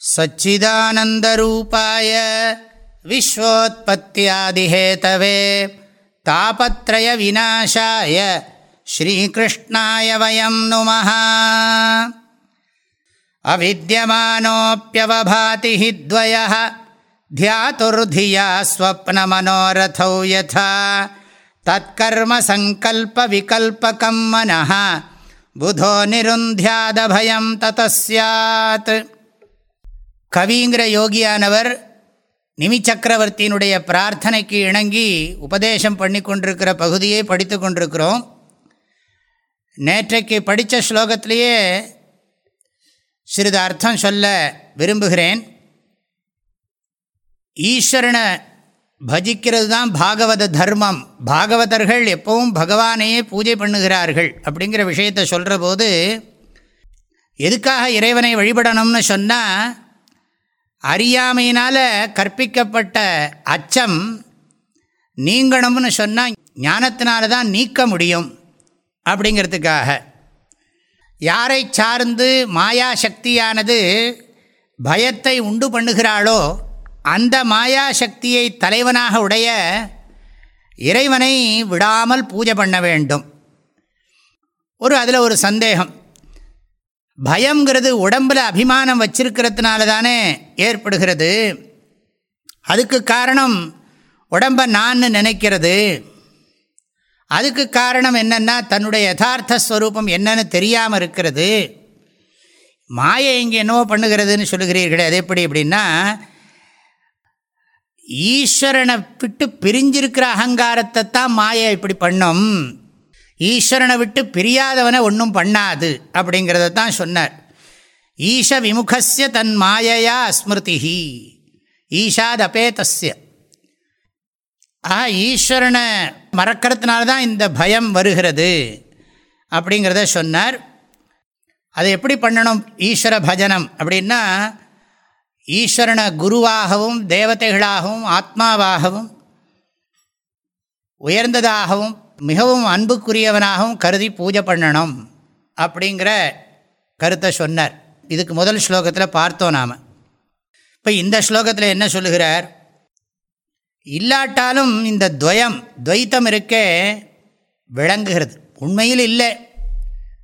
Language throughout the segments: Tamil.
सच्चिदानन्दरूपाय विश्वोत्पत्त्यादिहेतवे तापत्रयविनाशाय श्रीकृष्णाय वयं नुमः अविद्यमानोऽप्यवभाति हि द्वयः ध्यातुर्धिया स्वप्नमनोरथौ यथा तत्कर्मसङ्कल्पविकल्पकं मनः बुधो निरुन्ध्यादभयं ततः स्यात् கவிங்கிற யோகியானவர் நிமிச்சக்கரவர்த்தியினுடைய பிரார்த்தனைக்கு இணங்கி உபதேசம் பண்ணி கொண்டிருக்கிற பகுதியை படித்து கொண்டிருக்கிறோம். நேற்றைக்கு படித்த ஸ்லோகத்திலேயே சிறிது அர்த்தம் சொல்ல விரும்புகிறேன். ஈஸ்வரனை பஜிக்கிறது தான் பாகவத தர்மம். பாகவதர்கள் எப்பவும் பகவானையே பூஜை பண்ணுகிறார்கள் அப்படிங்கிற விஷயத்தை சொல்கிற போது எதுக்காக இறைவனை வழிபடணும்னு சொன்னால் அறியாமையினால் கற்பிக்கப்பட்ட அச்சம் நீங்கணும்னு சொன்னால் ஞானத்தினால தான் நீக்க முடியும் அப்படிங்கிறதுக்காக. யாரை சார்ந்து மாயா சக்தியானது பயத்தை உண்டு பண்ணுகிறாளோ அந்த மாயா சக்தியை தலைவனாக உடைய இறைவனை விடாமல் பூஜை பண்ண வேண்டும். ஒரு அதில் ஒரு சந்தேகம். பயங்கிறது உடம்பில் அபிமானம் வச்சிருக்கிறதுனால தானே ஏற்படுகிறது. அதுக்கு காரணம் உடம்பை நான் நினைக்கிறது. அதுக்கு காரணம் என்னென்னா தன்னுடைய யதார்த்த ஸ்வரூபம் என்னன்னு தெரியாமல் இருக்கிறது. மாயை இங்கே என்னவோ பண்ணுகிறதுன்னு சொல்லுகிறீர்களே அது எப்படி அப்படின்னா ஈஸ்வரனை விட்டு பிரிஞ்சிருக்கிற அகங்காரத்தை தான் மாயை இப்படி பண்ணும். ஈஸ்வரனை விட்டு பிரியாதவனை ஒன்றும் பண்ணாது அப்படிங்கிறத தான் சொன்னார். ஈஷ விமுகசிய தன் மாயையா அஸ்மிருதிஹி ஈஷாத் அபேதஸ்ய ஆஹா ஈஸ்வரனை மறக்கிறதுனால தான் இந்த பயம் வருகிறது அப்படிங்கிறத சொன்னார். அதை எப்படி பண்ணணும்? ஈஸ்வர பஜனம் அப்படின்னா ஈஸ்வரனை குருவாகவும் தேவதைகளாகவும் ஆத்மாவாகவும் உயர்ந்ததாகவும் மிகவும் அன்புக்குரியவனாகவும் கருதி பூஜை பண்ணணும் அப்படிங்கிற கருத்தை சொன்னார். இதுக்கு முதல் ஸ்லோகத்தில் பார்த்தோம் நாம். இப்போ இந்த ஸ்லோகத்தில் என்ன சொல்லுகிறார்? இல்லாட்டாலும் இந்த துவயம் துவைத்தம் இருக்கே விளங்குகிறது. உண்மையில் இல்லை.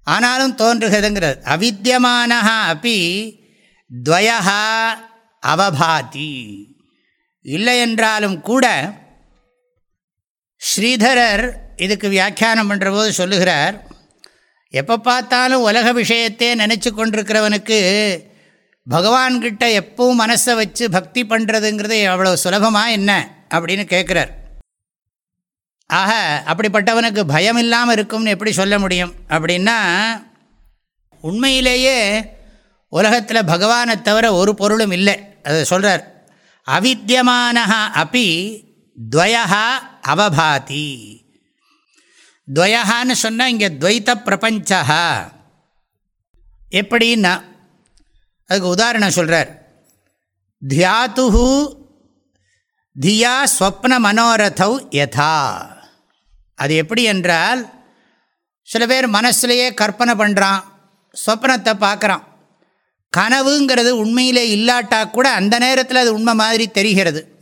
ஆனாலும் தோன்றுகிறதுங்கிறது. அவித்தியமான அப்படி துவயா அவபாதி. இல்லை என்றாலும் கூட ஸ்ரீதரர் இதுக்கு வியாக்கியானம் பண்ணுற போது சொல்லுகிறார் எப்போ பார்த்தாலும் உலக விஷயத்தே நினச்சி கொண்டிருக்கிறவனுக்கு பகவான்கிட்ட எப்பவும் மனசை வச்சு பக்தி பண்ணுறதுங்கிறது அவ்வளோ சுலபமாக என்ன அப்படின்னு கேட்குறார். ஆக அப்படிப்பட்டவனுக்கு பயம் இல்லாமல் இருக்கும்னு எப்படி சொல்ல முடியும்? அப்படின்னா உண்மையிலேயே உலகத்தில் பகவானை தவிர ஒரு பொருளும் இல்லை. அதை சொல்கிறார் அவித்தியமான அப்பி துவயா அவபாதி. துவயகான்னு சொன்னால் இங்கே துவைத்த பிரபஞ்சா எப்படின்னா அதுக்கு உதாரணம் சொல்கிறார் தியாத்து தியா ஸ்வப்ன மனோரதவ் யதா. அது எப்படி என்றால் சில பேர் மனசுலையே கற்பனை பண்ணுறான் ஸ்வப்னத்தை பார்க்குறான். கனவுங்கிறது உண்மையிலே இல்லாட்டா கூட அந்த நேரத்தில் அது உண்மை மாதிரி தெரிகிறது.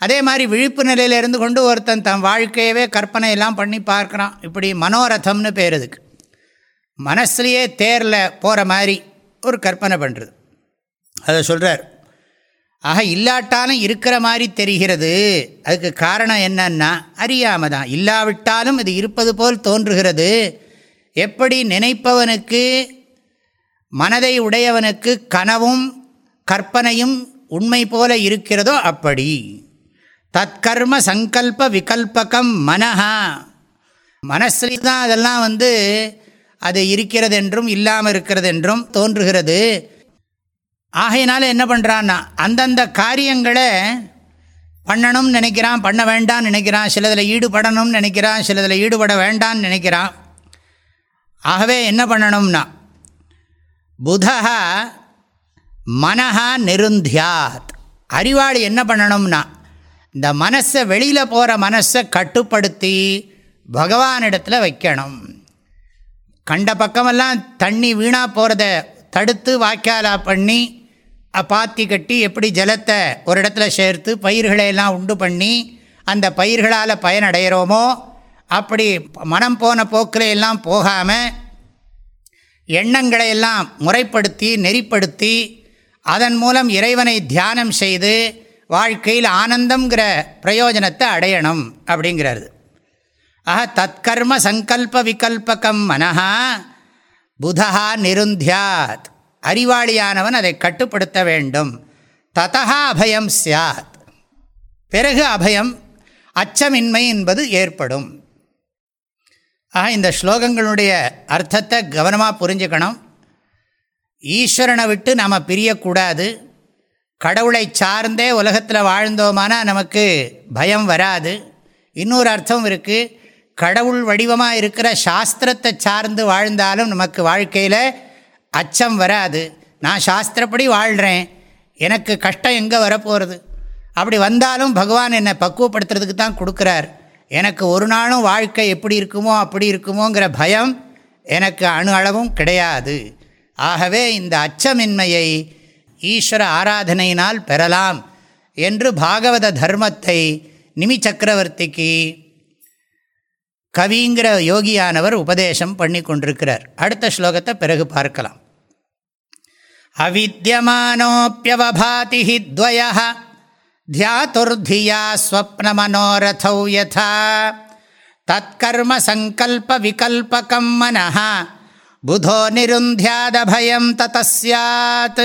அதே மாதிரி விழிப்பு நிலையில் இருந்து கொண்டு ஒருத்தன் தன் வாழ்க்கையவே கற்பனை எல்லாம் பண்ணி பார்க்குறான். இப்படி மனோரதம்னு பேர் அதுக்கு. மனசுலேயே தேரில் போகிற மாதிரி ஒரு கற்பனை பண்ணுறது அதை சொல்கிறார் ஆக இல்லாட்டாலும் இருக்கிற மாதிரி தெரிகிறது. அதுக்கு காரணம் என்னன்னா அறியாமல் தான். இல்லாவிட்டாலும் இது இருப்பது போல் தோன்றுகிறது. எப்படி நினைப்பவனுக்கு மனதை உடையவனுக்கு கனவும் கற்பனையும் உண்மை போல இருக்கிறதோ அப்படி. தற்கர்ம சங்கல்ப விகல்பகம் மனஹா. மனசில் தான் அதெல்லாம் வந்து அது இருக்கிறது என்றும் இல்லாமல் இருக்கிறது என்றும் தோன்றுகிறது. ஆகையினால என்ன பண்ணுறான்னா அந்தந்த காரியங்களை பண்ணணும்னு நினைக்கிறான் பண்ண வேண்டாம்னு நினைக்கிறான் சிலதில் ஈடுபடணும்னு நினைக்கிறான் சிலதில் ஈடுபட வேண்டாம்னு நினைக்கிறான். ஆகவே என்ன பண்ணணும்னா புதா மனஹா நிருந்தியாத். அறிவாளி என்ன பண்ணணும்னா இந்த மனசை வெளியில் போகிற மனசை கட்டுப்படுத்தி பகவானிடத்தில் வைக்கணும். கண்ட பக்கமெல்லாம் தண்ணி வீணாக போகிறத தடுத்து வாய்க்காலா பண்ணி பாத்தி கட்டி எப்படி ஜலத்தை ஒரு இடத்துல சேர்த்து பயிர்களை எல்லாம் உண்டு பண்ணி அந்த பயிர்களால் பயனடைகிறோமோ அப்படி மனம் போன போக்கில் எல்லாம் போகாமல் எண்ணங்களை எல்லாம் முறைப்படுத்தி நெறிப்படுத்தி அதன் மூலம் இறைவனை தியானம் செய்து வாழ்க்கையில் ஆனந்தங்கிற பிரயோஜனத்தை அடையணும் அப்படிங்கிறது ஆஹா தற்கர்ம சங்கல்ப விகல்பகம் மனஹா புதா நிருந்தியாத். அறிவாளியானவன் அதை கட்டுப்படுத்த வேண்டும். ததா அபயம் சியாத் பிறகு அபயம் அச்சமின்மை என்பது ஏற்படும். ஆக இந்த ஸ்லோகங்களுடைய அர்த்தத்தை கவனமாக புரிஞ்சுக்கணும். ஈஸ்வரனை விட்டு நாம் பிரியக்கூடாது. கடவுளை சார்ந்தே உலகத்தில் வாழ்ந்தோமானா நமக்கு பயம் வராது. இன்னொரு அர்த்தம் இருக்குது கடவுள் வடிவமாக இருக்கிற சாஸ்திரத்தை சார்ந்து வாழ்ந்தாலும் நமக்கு வாழ்க்கையில் அச்சம் வராது. நான் சாஸ்திரப்படி வாழ்கிறேன் எனக்கு கஷ்டம் எங்கே வரப்போகிறது அப்படி வந்தாலும் பகவான் என்னை பக்குவப்படுத்துறதுக்கு தான் கொடுக்குறார். எனக்கு ஒரு நாளும் வாழ்க்கை எப்படி இருக்குமோ அப்படி இருக்குமோங்கிற பயம் எனக்கு அணு அளவும் கிடையாது. ஆகவே இந்த அச்சமின்மையை ஈஸ்வர ஆராதனையினால் பெறலாம் என்று பாகவத தர்மத்தை நிமி சக்கரவர்த்திக்கு கவிங்கிற யோகியானவர் உபதேசம் பண்ணி கொண்டிருக்கிறார். அடுத்த ஸ்லோகத்தை பிறகு பார்க்கலாம். அவித்தியமானோப்பியவபாதி துவய தியாத்துர்தியா ஸ்வப்னமனோரதௌ யதா தற்கர்ம சங்கல்ப விகல்பகம் மனஹா புதோ நிருந்தியாதபயம் ததஸ்யாத்